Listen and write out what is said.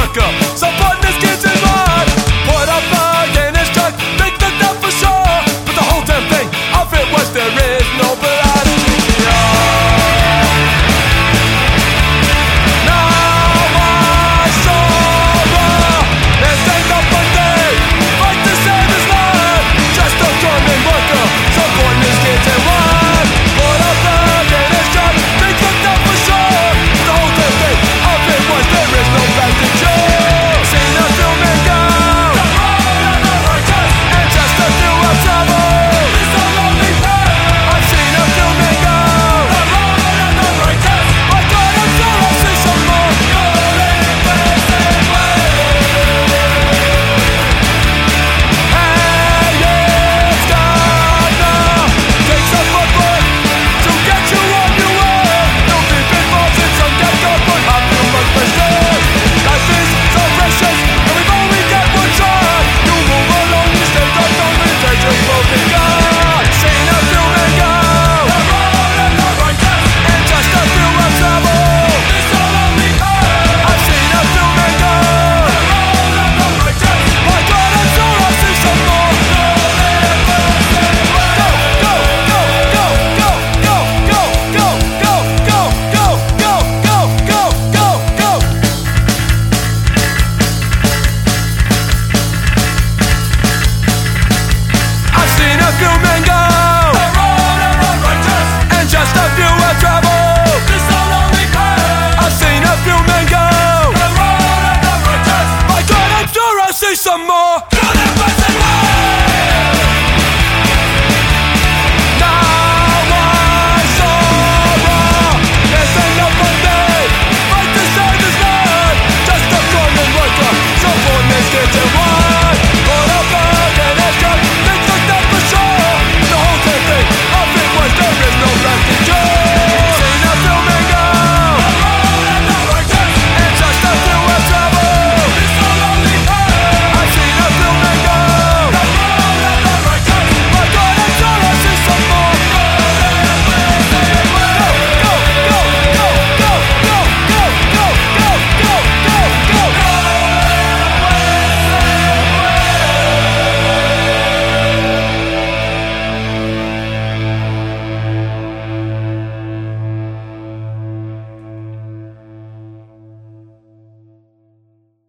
look up. So put this